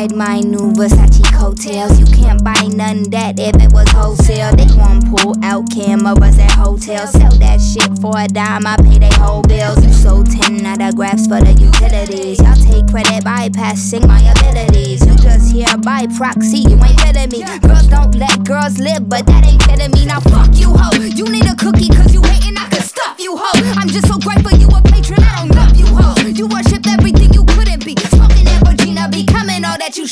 Ride my new Versace coattails? You can't buy none that if it was wholesale. They want pull out cameras at hotels. Sell that shit for a dime, I pay they whole bills. You sold 10 autographs for the utilities. Y'all take credit bypassing my abilities. You just here by proxy, you ain't kidding me. Girls don't let girls live, but that ain't kidding me. Now fuck. You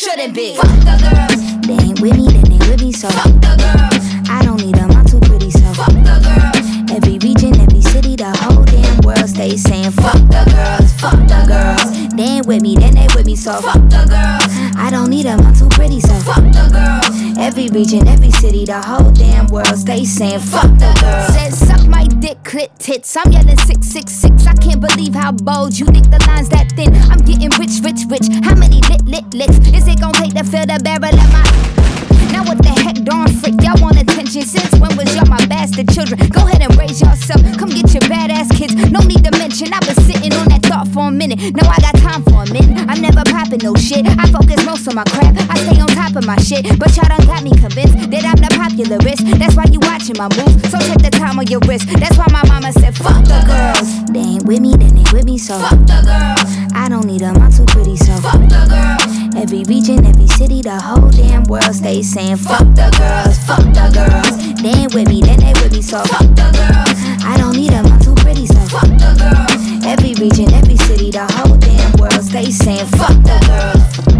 shouldn't be. Fuck the girls. They ain't with me, then they with me, so Fuck the girls. I don't need them, I'm too pretty, so Fuck the girls. every region, every city, the whole damn world stay saying fuck the girls, fuck the girls. They ain't with me, then they with me, so Fuck the girls. I don't need them, I'm too pretty, so Fuck the girls. every region, every city, the whole damn world stay saying fuck the girls. Said suck my dick, clit tits. I'm yelling 666. I can't believe how bold you think the line's that thin. I'm getting rich, rich, rich. How many lit, licks is it gonna take to fill the barrel of my? Now what the heck, darn frick? Y'all want attention since when was y'all my bastard children? Go ahead and raise yourself. Come get your badass kids. No need to mention. I've been sitting on that thought for a minute. Now I got time for a minute. I'm never popping no shit. I focus most on my crap. I stay on top of my shit. But y'all done got me convinced that I'm the popularist. That's why you watching my moves. So check the time on your wrist. That's why my mama with me, then they with me, so Fuck the girls. I don't need them, I'm too pretty, so Fuck the girls. every region, every city, the whole damn world stay saying fuck the girls, fuck the girls. They ain't with me, then they with me, so Fuck the girls. I don't need them, I'm too pretty, so Fuck the girls. every region, every city, the whole damn world stay saying fuck the girls.